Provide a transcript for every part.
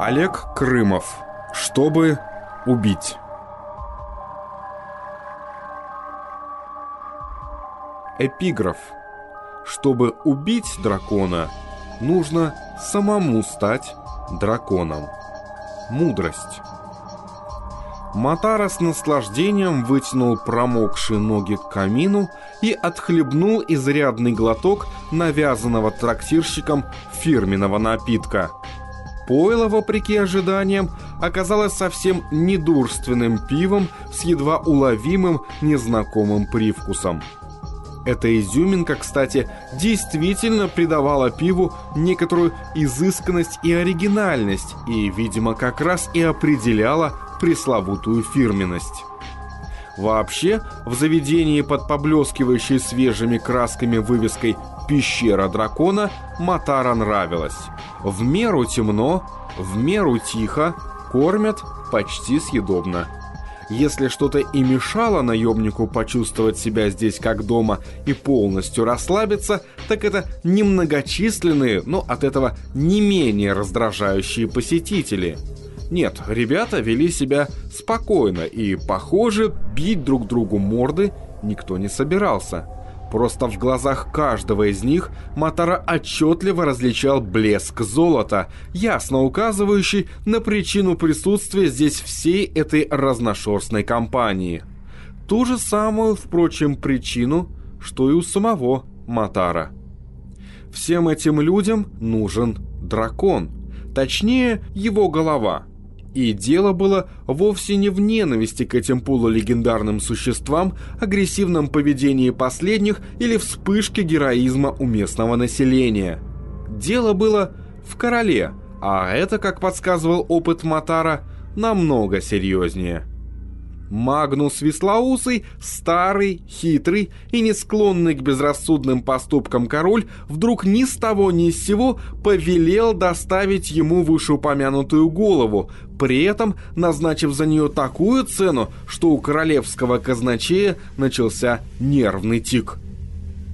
Олег Крымов. Чтобы убить. Эпиграф. Чтобы убить дракона, нужно самому стать драконом. Мудрость. Матара с наслаждением вытянул промокшие ноги к камину и отхлебнул изрядный глоток навязанного трактирщиком фирменного напитка. Пойло, вопреки ожиданиям, оказалось совсем недурственным пивом с едва уловимым незнакомым привкусом. Эта изюминка, кстати, действительно придавала пиву некоторую изысканность и оригинальность, и, видимо, как раз и определяла пресловутую фирменность. Вообще, в заведении под поблескивающей свежими красками вывеской «Пещера дракона» Матара нравилось. В меру темно, в меру тихо, кормят почти съедобно. Если что-то и мешало наемнику почувствовать себя здесь как дома и полностью расслабиться, так это немногочисленные, но от этого не менее раздражающие посетители – нет, ребята вели себя спокойно и, похоже, бить друг другу морды никто не собирался. Просто в глазах каждого из них Матара отчетливо различал блеск золота, ясно указывающий на причину присутствия здесь всей этой разношерстной компании. Ту же самую, впрочем, причину, что и у самого Матара. Всем этим людям нужен дракон. Точнее, его голова – и дело было вовсе не в ненависти к этим полулегендарным существам, агрессивном поведении последних или вспышке героизма у местного населения. Дело было в короле, а это, как подсказывал опыт Матара, намного серьезнее. Магнус Веслоусый, старый, хитрый и не склонный к безрассудным поступкам король, вдруг ни с того ни с сего повелел доставить ему вышеупомянутую голову, при этом назначив за нее такую цену, что у королевского казначея начался нервный тик.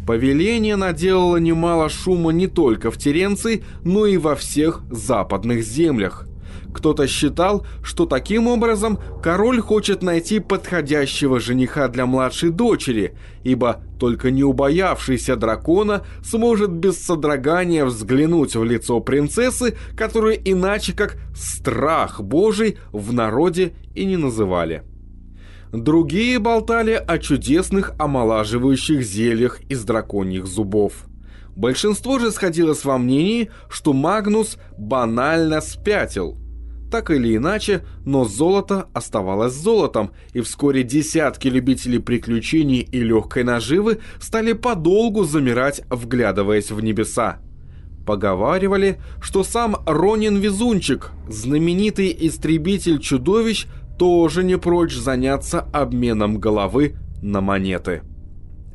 Повеление наделало немало шума не только в Теренции, но и во всех западных землях – кто-то считал, что таким образом король хочет найти подходящего жениха для младшей дочери, ибо только не убоявшийся дракона сможет без содрогания взглянуть в лицо принцессы, которую иначе как «страх божий» в народе и не называли. Другие болтали о чудесных омолаживающих зельях из драконьих зубов. Большинство же сходилось во мнении, что Магнус банально спятил – так или иначе, но золото оставалось золотом, и вскоре десятки любителей приключений и легкой наживы стали подолгу замирать, вглядываясь в небеса. Поговаривали, что сам Ронин Везунчик, знаменитый истребитель чудовищ, тоже не прочь заняться обменом головы на монеты.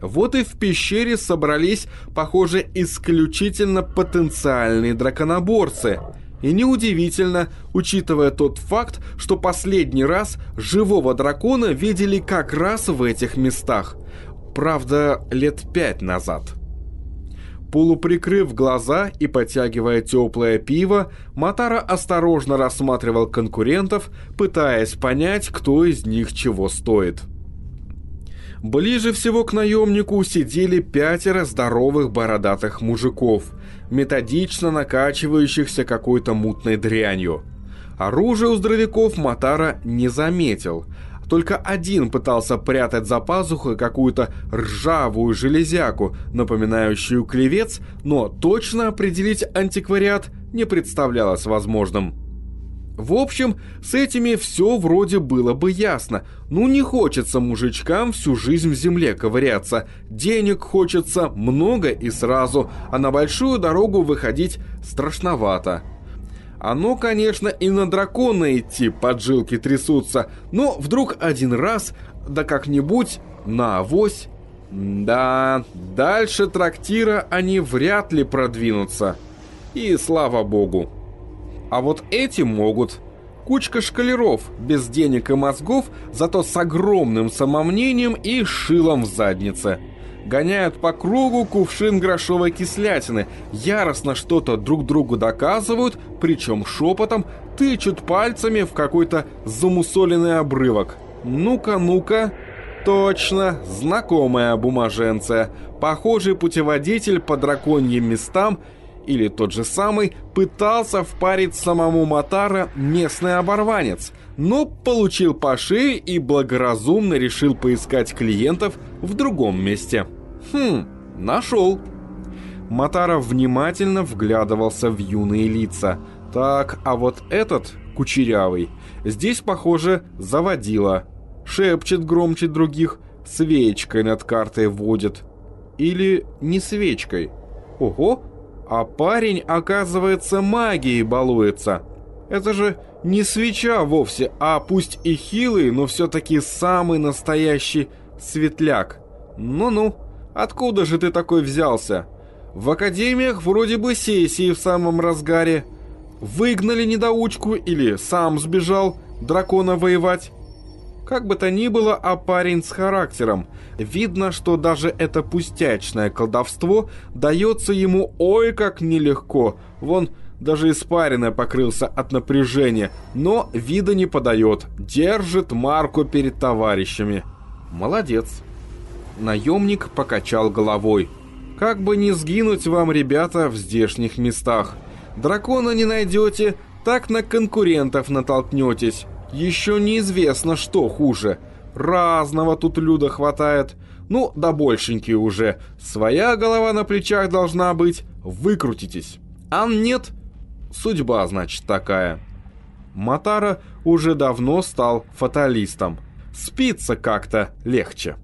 Вот и в пещере собрались, похоже, исключительно потенциальные драконоборцы – и неудивительно, учитывая тот факт, что последний раз живого дракона видели как раз в этих местах. Правда, лет пять назад. Полуприкрыв глаза и потягивая теплое пиво, Матара осторожно рассматривал конкурентов, пытаясь понять, кто из них чего стоит. Ближе всего к наемнику сидели пятеро здоровых бородатых мужиков, методично накачивающихся какой-то мутной дрянью. Оружие у здоровяков Матара не заметил. Только один пытался прятать за пазухой какую-то ржавую железяку, напоминающую клевец, но точно определить антиквариат не представлялось возможным. В общем, с этими все вроде было бы ясно. Ну не хочется мужичкам всю жизнь в земле ковыряться. Денег хочется много и сразу, а на большую дорогу выходить страшновато. Оно, конечно, и на дракона идти поджилки трясутся, но вдруг один раз, да как-нибудь, на авось. Да, дальше трактира они вряд ли продвинутся. И слава богу. А вот эти могут. Кучка шкалеров, без денег и мозгов, зато с огромным самомнением и шилом в заднице. гоняют по кругу кувшин грошовой кислятины, яростно что-то друг другу доказывают, причем шепотом тычут пальцами в какой-то замусоленный обрывок. Ну-ка, ну-ка... Точно, знакомая бумаженция. Похожий путеводитель по драконьим местам или тот же самый пытался впарить самому Матара местный оборванец, но получил по шее и благоразумно решил поискать клиентов в другом месте. Хм, нашел. Матара внимательно вглядывался в юные лица. Так, а вот этот, кучерявый, здесь, похоже, заводила. Шепчет громче других, свечкой над картой водит. Или не свечкой. Ого, а парень, оказывается, магией балуется. Это же не свеча вовсе, а пусть и хилый, но все-таки самый настоящий светляк. Ну-ну, откуда же ты такой взялся? В академиях вроде бы сессии в самом разгаре. Выгнали недоучку или сам сбежал дракона воевать? Как бы то ни было, а парень с характером. Видно, что даже это пустячное колдовство дается ему ой как нелегко. Вон, даже испаренное покрылся от напряжения, но вида не подает, держит марку перед товарищами. Молодец. Наемник покачал головой. Как бы не сгинуть вам, ребята, в здешних местах. Дракона не найдете, так на конкурентов натолкнетесь. Еще неизвестно, что хуже. Разного тут люда хватает. Ну, да большенькие уже. Своя голова на плечах должна быть. Выкрутитесь. А нет, судьба, значит, такая. Матара уже давно стал фаталистом. Спится как-то легче.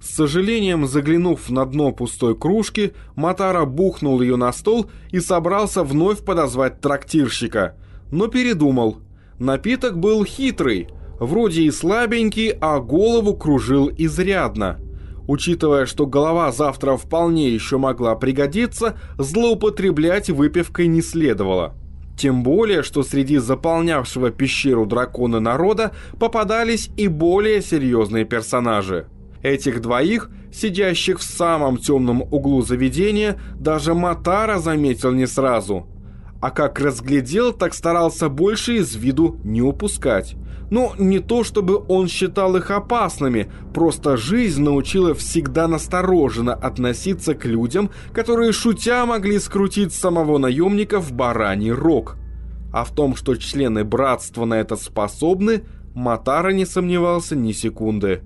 С сожалением, заглянув на дно пустой кружки, Матара бухнул ее на стол и собрался вновь подозвать трактирщика. Но передумал – Напиток был хитрый, вроде и слабенький, а голову кружил изрядно. Учитывая, что голова завтра вполне еще могла пригодиться, злоупотреблять выпивкой не следовало. Тем более, что среди заполнявшего пещеру дракона народа попадались и более серьезные персонажи. Этих двоих, сидящих в самом темном углу заведения, даже Матара заметил не сразу – а как разглядел, так старался больше из виду не упускать. Но не то, чтобы он считал их опасными, просто жизнь научила всегда настороженно относиться к людям, которые шутя могли скрутить самого наемника в бараний рог. А в том, что члены братства на это способны, Матара не сомневался ни секунды.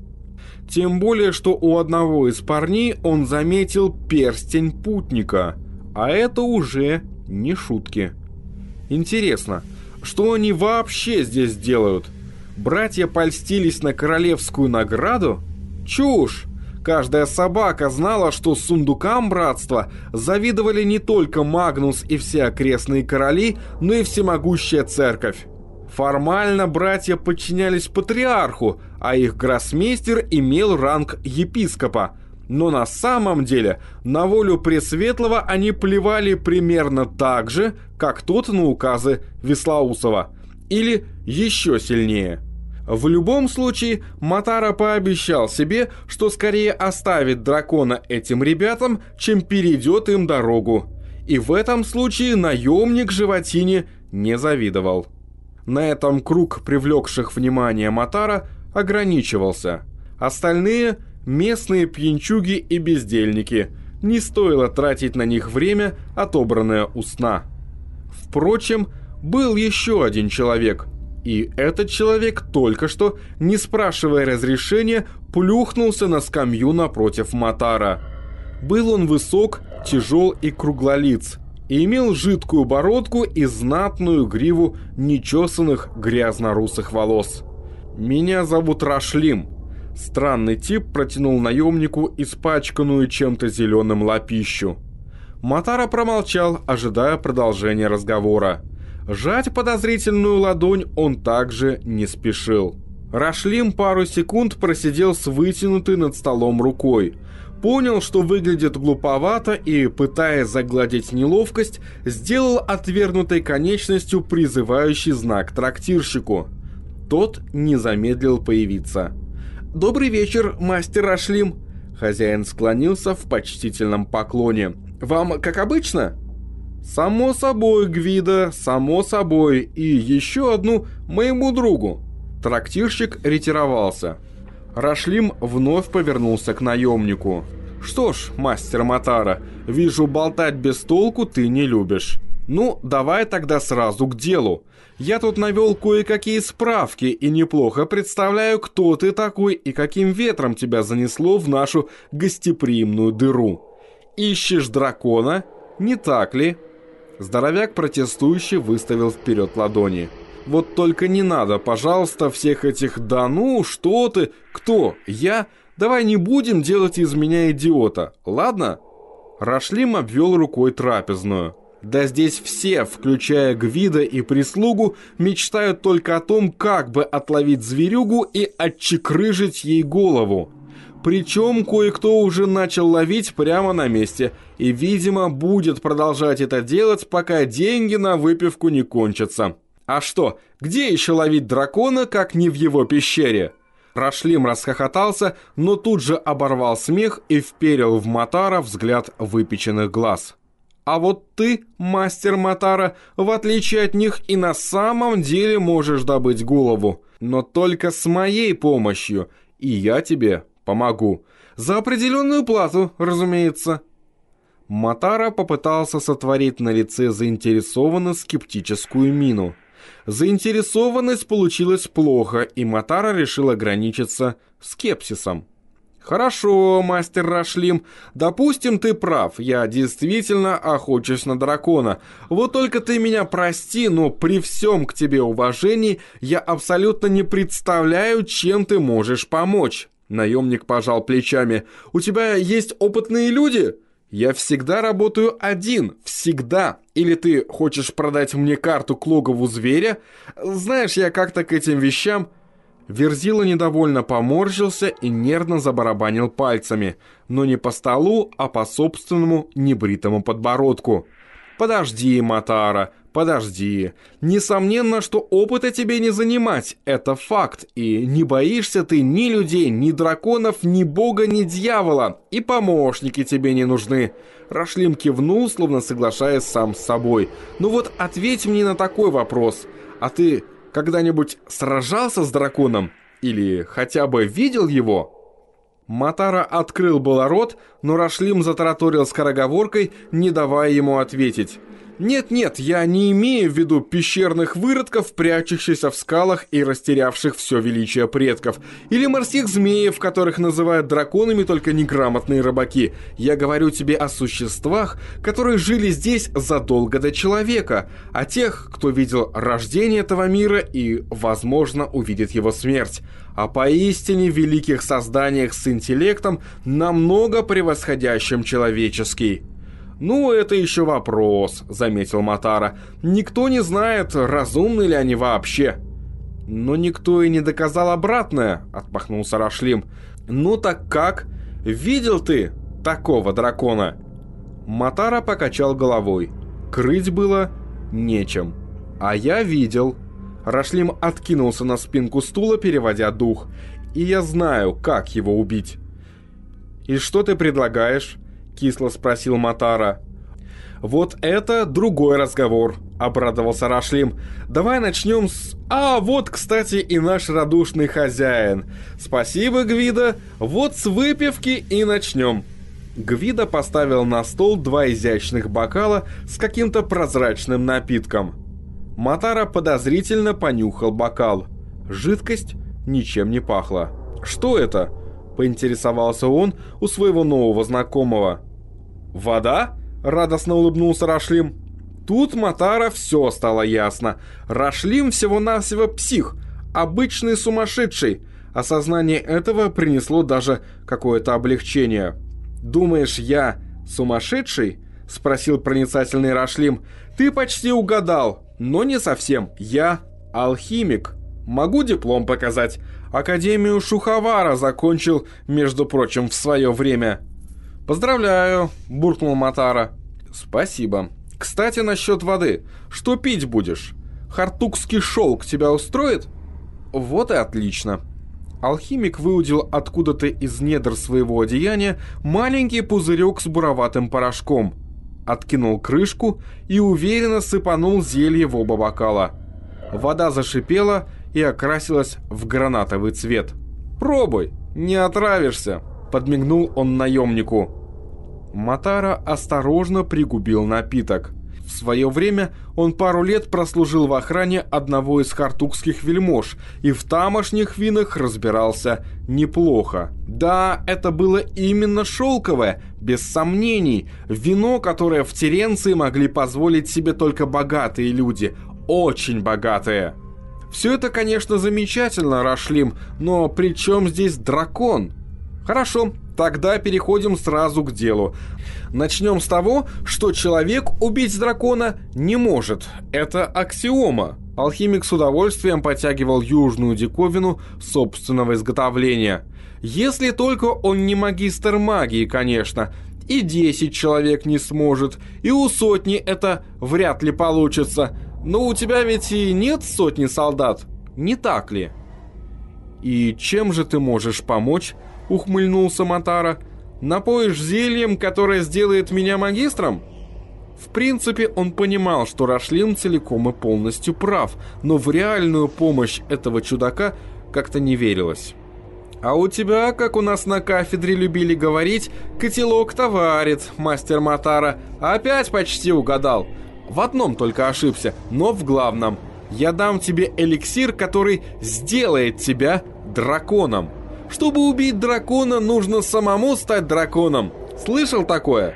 Тем более, что у одного из парней он заметил перстень путника, а это уже не шутки. Интересно, что они вообще здесь делают? Братья польстились на королевскую награду? Чушь! Каждая собака знала, что сундукам братства завидовали не только Магнус и все окрестные короли, но и всемогущая церковь. Формально братья подчинялись патриарху, а их гроссмейстер имел ранг епископа – но на самом деле на волю Пресветлого они плевали примерно так же, как тот на указы Веслоусова. Или еще сильнее. В любом случае, Матара пообещал себе, что скорее оставит дракона этим ребятам, чем перейдет им дорогу. И в этом случае наемник Животине не завидовал. На этом круг привлекших внимание Матара ограничивался. Остальные – местные пьянчуги и бездельники. Не стоило тратить на них время, отобранное у сна. Впрочем, был еще один человек. И этот человек только что, не спрашивая разрешения, плюхнулся на скамью напротив Матара. Был он высок, тяжел и круглолиц, и имел жидкую бородку и знатную гриву нечесанных грязно-русых волос. «Меня зовут Рашлим», Странный тип протянул наемнику испачканную чем-то зеленым лапищу. Матара промолчал, ожидая продолжения разговора. Жать подозрительную ладонь он также не спешил. Рашлим пару секунд просидел с вытянутой над столом рукой. Понял, что выглядит глуповато и, пытаясь загладить неловкость, сделал отвергнутой конечностью призывающий знак трактирщику. Тот не замедлил появиться. «Добрый вечер, мастер Ашлим!» Хозяин склонился в почтительном поклоне. «Вам как обычно?» «Само собой, Гвида, само собой. И еще одну моему другу». Трактирщик ретировался. Рашлим вновь повернулся к наемнику. «Что ж, мастер Матара, вижу, болтать без толку ты не любишь. Ну, давай тогда сразу к делу. Я тут навел кое-какие справки и неплохо представляю, кто ты такой и каким ветром тебя занесло в нашу гостеприимную дыру. Ищешь дракона? Не так ли?» Здоровяк протестующий выставил вперед ладони. «Вот только не надо, пожалуйста, всех этих «да ну, что ты, кто, я...» Давай не будем делать из меня идиота, ладно?» Рашлим обвел рукой трапезную. Да здесь все, включая Гвида и прислугу, мечтают только о том, как бы отловить зверюгу и отчекрыжить ей голову. Причем кое-кто уже начал ловить прямо на месте и, видимо, будет продолжать это делать, пока деньги на выпивку не кончатся. А что, где еще ловить дракона, как не в его пещере? Рашлим расхохотался, но тут же оборвал смех и вперил в Матара взгляд выпеченных глаз. А вот ты, мастер Матара, в отличие от них и на самом деле можешь добыть голову, но только с моей помощью, и я тебе помогу. За определенную плату, разумеется. Матара попытался сотворить на лице заинтересованно скептическую мину. Заинтересованность получилась плохо, и Матара решил ограничиться скепсисом. «Хорошо, мастер Рашлим, допустим, ты прав, я действительно охочусь на дракона. Вот только ты меня прости, но при всем к тебе уважении я абсолютно не представляю, чем ты можешь помочь». Наемник пожал плечами. «У тебя есть опытные люди?» Я всегда работаю один, всегда. Или ты хочешь продать мне карту к логову зверя? Знаешь, я как-то к этим вещам... Верзила недовольно поморщился и нервно забарабанил пальцами, но не по столу, а по собственному небритому подбородку. «Подожди, Матара, Подожди. Несомненно, что опыта тебе не занимать. Это факт. И не боишься ты ни людей, ни драконов, ни бога, ни дьявола. И помощники тебе не нужны. Рашлим кивнул, словно соглашаясь сам с собой. Ну вот ответь мне на такой вопрос. А ты когда-нибудь сражался с драконом? Или хотя бы видел его?» Матара открыл было рот, но Рашлим затараторил скороговоркой, не давая ему ответить. Нет-нет, я не имею в виду пещерных выродков, прячущихся в скалах и растерявших все величие предков, или морских змеев, которых называют драконами только неграмотные рыбаки. Я говорю тебе о существах, которые жили здесь задолго до человека, о тех, кто видел рождение этого мира и, возможно, увидит его смерть, о поистине великих созданиях с интеллектом, намного превосходящим человеческий. «Ну, это еще вопрос», — заметил Матара. «Никто не знает, разумны ли они вообще». «Но никто и не доказал обратное», — отмахнулся Рашлим. «Ну так как? Видел ты такого дракона?» Матара покачал головой. Крыть было нечем. «А я видел». Рашлим откинулся на спинку стула, переводя дух. «И я знаю, как его убить». «И что ты предлагаешь?» — кисло спросил Матара. «Вот это другой разговор», — обрадовался Рашлим. «Давай начнем с... А, вот, кстати, и наш радушный хозяин. Спасибо, Гвида. Вот с выпивки и начнем». Гвида поставил на стол два изящных бокала с каким-то прозрачным напитком. Матара подозрительно понюхал бокал. Жидкость ничем не пахла. «Что это?» Поинтересовался он у своего нового знакомого. «Вода?» – радостно улыбнулся Рашлим. Тут Матара все стало ясно. Рашлим всего-навсего псих, обычный сумасшедший. Осознание этого принесло даже какое-то облегчение. «Думаешь, я сумасшедший?» – спросил проницательный Рашлим. «Ты почти угадал, но не совсем. Я алхимик. Могу диплом показать. Академию Шуховара закончил, между прочим, в свое время». «Поздравляю», — буркнул Матара. «Спасибо. Кстати, насчет воды. Что пить будешь? Хартукский шелк тебя устроит?» «Вот и отлично». Алхимик выудил откуда-то из недр своего одеяния маленький пузырек с буроватым порошком, откинул крышку и уверенно сыпанул зелье в оба бокала. Вода зашипела и окрасилась в гранатовый цвет. «Пробуй, не отравишься», — подмигнул он наемнику. Матара осторожно пригубил напиток. В свое время он пару лет прослужил в охране одного из хартукских вельмож и в тамошних винах разбирался неплохо. Да, это было именно шелковое, без сомнений, вино, которое в Теренции могли позволить себе только богатые люди, очень богатые. Все это, конечно, замечательно, Рашлим, но при чем здесь дракон? Хорошо, тогда переходим сразу к делу. Начнем с того, что человек убить дракона не может. Это аксиома. Алхимик с удовольствием подтягивал южную диковину собственного изготовления. Если только он не магистр магии, конечно. И 10 человек не сможет, и у сотни это вряд ли получится. Но у тебя ведь и нет сотни солдат, не так ли? «И чем же ты можешь помочь?» — ухмыльнулся Матара. «Напоишь зельем, которое сделает меня магистром?» В принципе, он понимал, что Рашлин целиком и полностью прав, но в реальную помощь этого чудака как-то не верилось. «А у тебя, как у нас на кафедре любили говорить, котелок-то варит, мастер Матара. Опять почти угадал. В одном только ошибся, но в главном. Я дам тебе эликсир, который сделает тебя драконом». Чтобы убить дракона, нужно самому стать драконом. Слышал такое?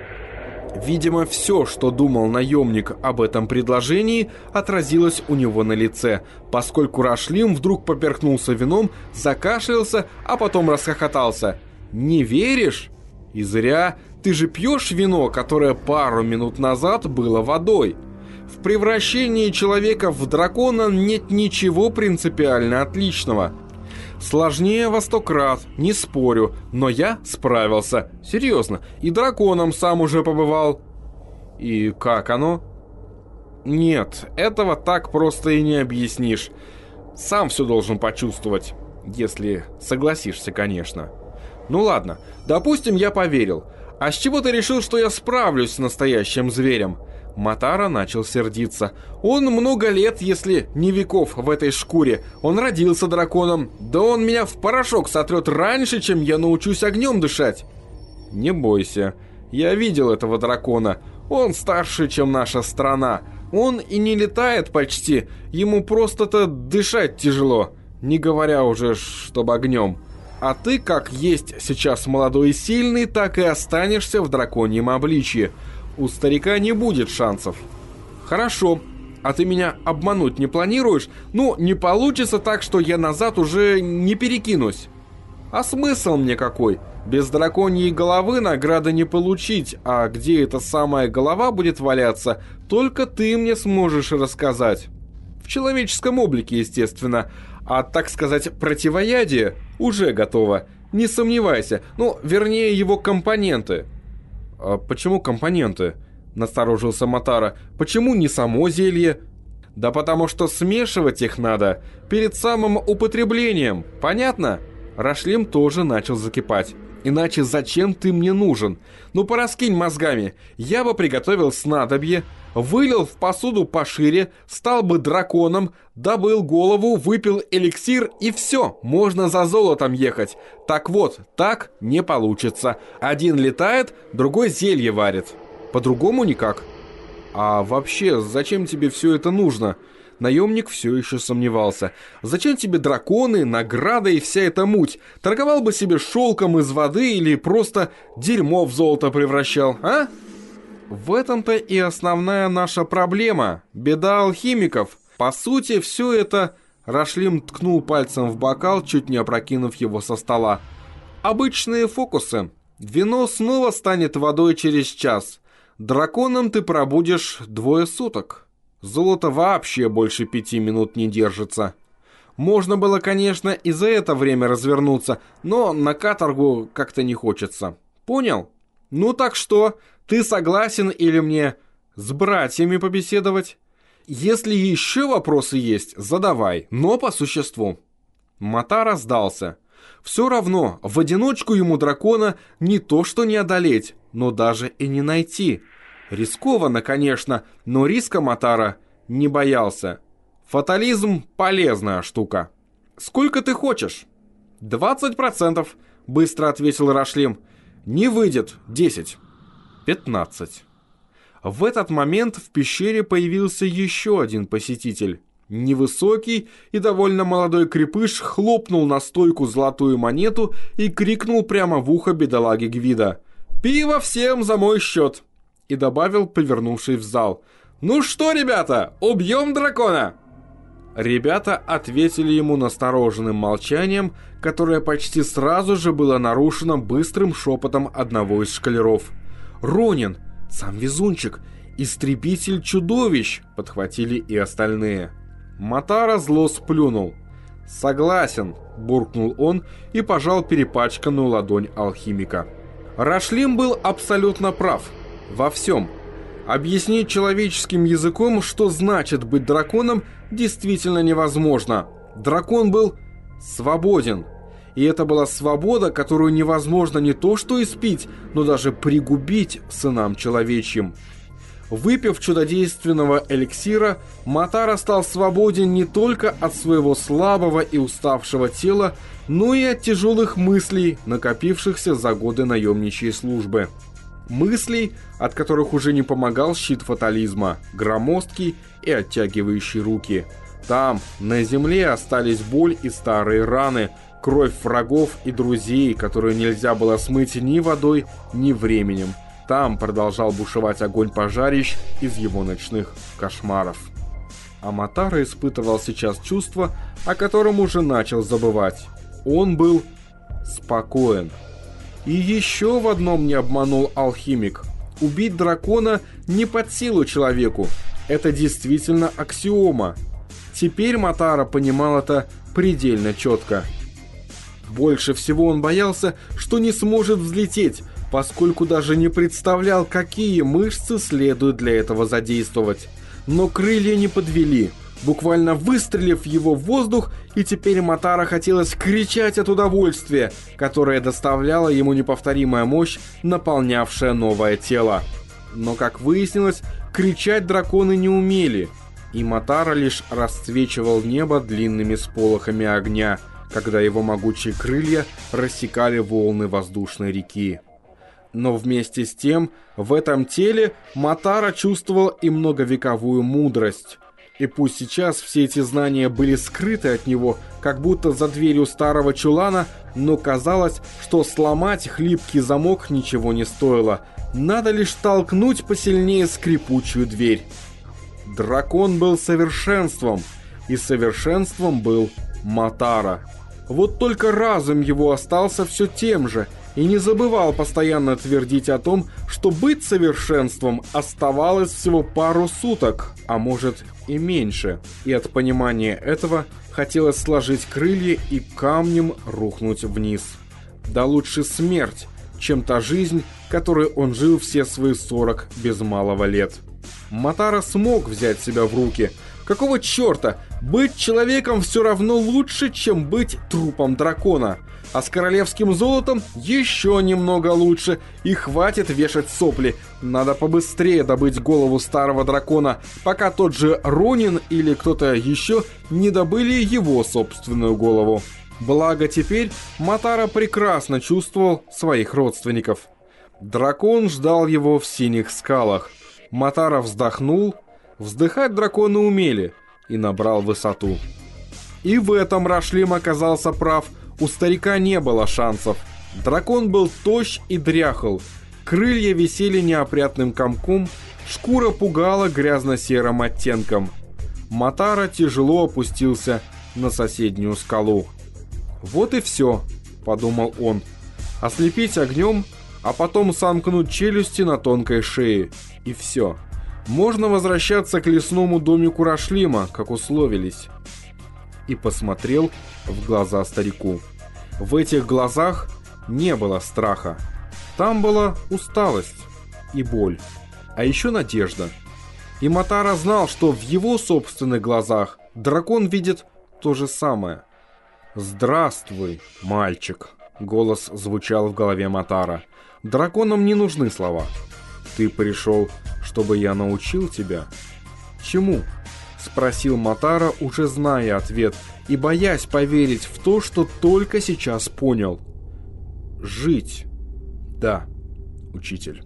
Видимо, все, что думал наемник об этом предложении, отразилось у него на лице, поскольку Рашлим вдруг поперхнулся вином, закашлялся, а потом расхохотался. «Не веришь? И зря. Ты же пьешь вино, которое пару минут назад было водой». В превращении человека в дракона нет ничего принципиально отличного – Сложнее во сто крат, не спорю, но я справился. Серьезно, и драконом сам уже побывал. И как оно? Нет, этого так просто и не объяснишь. Сам все должен почувствовать. Если согласишься, конечно. Ну ладно, допустим, я поверил. А с чего ты решил, что я справлюсь с настоящим зверем? Матара начал сердиться. «Он много лет, если не веков, в этой шкуре. Он родился драконом. Да он меня в порошок сотрет раньше, чем я научусь огнем дышать». «Не бойся. Я видел этого дракона. Он старше, чем наша страна. Он и не летает почти. Ему просто-то дышать тяжело, не говоря уже, чтобы огнем. А ты, как есть сейчас молодой и сильный, так и останешься в драконьем обличье» у старика не будет шансов. Хорошо, а ты меня обмануть не планируешь? Ну, не получится так, что я назад уже не перекинусь. А смысл мне какой? Без драконьей головы награды не получить, а где эта самая голова будет валяться, только ты мне сможешь рассказать. В человеческом облике, естественно. А, так сказать, противоядие уже готово. Не сомневайся. Ну, вернее, его компоненты. «А почему компоненты?» – насторожился Матара. «Почему не само зелье?» «Да потому что смешивать их надо перед самым употреблением, понятно?» Рашлим тоже начал закипать. Иначе зачем ты мне нужен? Ну пораскинь мозгами. Я бы приготовил снадобье, вылил в посуду пошире, стал бы драконом, добыл голову, выпил эликсир и все, можно за золотом ехать. Так вот, так не получится. Один летает, другой зелье варит. По-другому никак. А вообще, зачем тебе все это нужно? Наемник все еще сомневался. «Зачем тебе драконы, награда и вся эта муть? Торговал бы себе шелком из воды или просто дерьмо в золото превращал, а?» В этом-то и основная наша проблема. Беда алхимиков. По сути, все это... Рашлим ткнул пальцем в бокал, чуть не опрокинув его со стола. Обычные фокусы. Вино снова станет водой через час. Драконом ты пробудешь двое суток. Золото вообще больше пяти минут не держится. Можно было, конечно, и за это время развернуться, но на каторгу как-то не хочется. Понял? Ну так что, ты согласен или мне с братьями побеседовать? Если еще вопросы есть, задавай, но по существу. Матара сдался. Все равно, в одиночку ему дракона не то что не одолеть, но даже и не найти. Рискованно, конечно, но риска Матара не боялся. Фатализм – полезная штука. «Сколько ты хочешь?» «Двадцать процентов», – быстро ответил Рашлим. «Не выйдет. Десять». «Пятнадцать». В этот момент в пещере появился еще один посетитель. Невысокий и довольно молодой крепыш хлопнул на стойку золотую монету и крикнул прямо в ухо бедолаги Гвида. «Пиво всем за мой счет!» И добавил, повернувшись в зал. «Ну что, ребята, убьем дракона!» Ребята ответили ему настороженным молчанием, которое почти сразу же было нарушено быстрым шепотом одного из шкалеров. «Ронин! Сам везунчик! Истребитель чудовищ!» — подхватили и остальные. Матара зло сплюнул. «Согласен», — буркнул он и пожал перепачканную ладонь алхимика. Рашлим был абсолютно прав. Во всем. Объяснить человеческим языком, что значит быть драконом, действительно невозможно. Дракон был свободен. И это была свобода, которую невозможно не то что испить, но даже пригубить сынам человечьим. Выпив чудодейственного эликсира, Матара стал свободен не только от своего слабого и уставшего тела, но и от тяжелых мыслей, накопившихся за годы наемничьей службы. Мыслей, от которых уже не помогал щит фатализма, громоздкий и оттягивающий руки. Там, на земле, остались боль и старые раны, кровь врагов и друзей, которые нельзя было смыть ни водой, ни временем – там продолжал бушевать огонь пожарищ из его ночных кошмаров. Аматара испытывал сейчас чувство, о котором уже начал забывать. Он был спокоен. И еще в одном не обманул алхимик. Убить дракона не под силу человеку. Это действительно аксиома. Теперь Матара понимал это предельно четко. Больше всего он боялся, что не сможет взлететь, поскольку даже не представлял, какие мышцы следует для этого задействовать. Но крылья не подвели, буквально выстрелив его в воздух, и теперь Матара хотелось кричать от удовольствия, которое доставляла ему неповторимая мощь, наполнявшая новое тело. Но, как выяснилось, кричать драконы не умели, и Матара лишь расцвечивал небо длинными сполохами огня, когда его могучие крылья рассекали волны воздушной реки. Но вместе с тем, в этом теле Матара чувствовал и многовековую мудрость. И пусть сейчас все эти знания были скрыты от него, как будто за дверью старого чулана, но казалось, что сломать хлипкий замок ничего не стоило. Надо лишь толкнуть посильнее скрипучую дверь. Дракон был совершенством, и совершенством был Матара. Вот только разум его остался все тем же – и не забывал постоянно твердить о том, что быть совершенством оставалось всего пару суток, а может и меньше. И от понимания этого хотелось сложить крылья и камнем рухнуть вниз. Да лучше смерть, чем та жизнь, которой он жил все свои 40 без малого лет. Матара смог взять себя в руки. Какого черта? Быть человеком все равно лучше, чем быть трупом дракона а с королевским золотом еще немного лучше, и хватит вешать сопли. Надо побыстрее добыть голову старого дракона, пока тот же Ронин или кто-то еще не добыли его собственную голову. Благо теперь Матара прекрасно чувствовал своих родственников. Дракон ждал его в синих скалах. Матара вздохнул, вздыхать драконы умели, и набрал высоту. И в этом Рашлим оказался прав – у старика не было шансов. Дракон был тощ и дряхал, крылья висели неопрятным комком, шкура пугала грязно-серым оттенком. Матара тяжело опустился на соседнюю скалу. «Вот и все», — подумал он. «Ослепить огнем, а потом сомкнуть челюсти на тонкой шее. И все. Можно возвращаться к лесному домику Рашлима, как условились» и посмотрел в глаза старику. В этих глазах не было страха. Там была усталость и боль, а еще надежда. И Матара знал, что в его собственных глазах дракон видит то же самое. «Здравствуй, мальчик!» — голос звучал в голове Матара. «Драконам не нужны слова. Ты пришел, чтобы я научил тебя?» «Чему?» — спросил Матара, уже зная ответ, и боясь поверить в то, что только сейчас понял. «Жить!» «Да, учитель».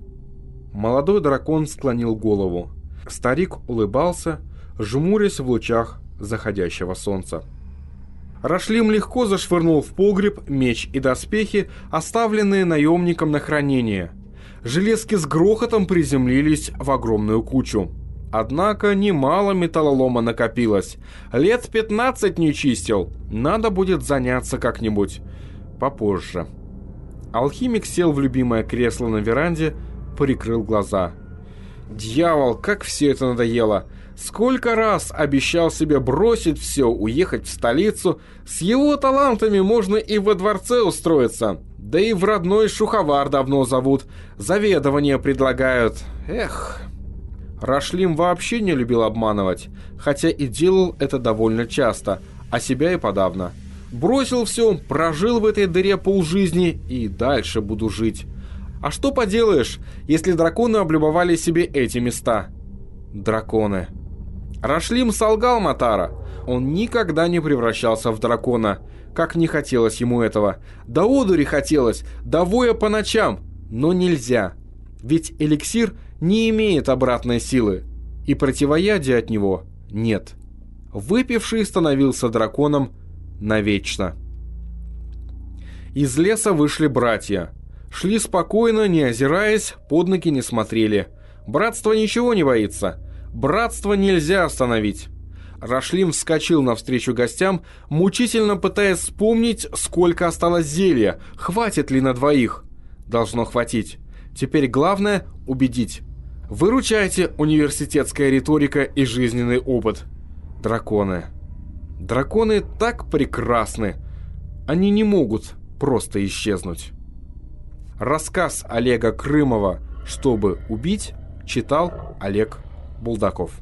Молодой дракон склонил голову. Старик улыбался, жмурясь в лучах заходящего солнца. Рашлим легко зашвырнул в погреб меч и доспехи, оставленные наемником на хранение. Железки с грохотом приземлились в огромную кучу. Однако немало металлолома накопилось. Лет 15 не чистил. Надо будет заняться как-нибудь. Попозже. Алхимик сел в любимое кресло на веранде, прикрыл глаза. «Дьявол, как все это надоело! Сколько раз обещал себе бросить все, уехать в столицу. С его талантами можно и во дворце устроиться. Да и в родной Шуховар давно зовут. Заведование предлагают. Эх...» Рашлим вообще не любил обманывать, хотя и делал это довольно часто, а себя и подавно. Бросил все, прожил в этой дыре полжизни и дальше буду жить. А что поделаешь, если драконы облюбовали себе эти места? Драконы. Рашлим солгал Матара. Он никогда не превращался в дракона, как не хотелось ему этого. До одури хотелось, до воя по ночам, но нельзя. Ведь эликсир не имеет обратной силы, и противоядия от него нет. Выпивший становился драконом навечно. Из леса вышли братья. Шли спокойно, не озираясь, под ноги не смотрели. Братство ничего не боится. Братство нельзя остановить. Рашлим вскочил навстречу гостям, мучительно пытаясь вспомнить, сколько осталось зелья, хватит ли на двоих. Должно хватить. Теперь главное – убедить. Выручайте университетская риторика и жизненный опыт. Драконы. Драконы так прекрасны. Они не могут просто исчезнуть. Рассказ Олега Крымова «Чтобы убить» читал Олег Булдаков.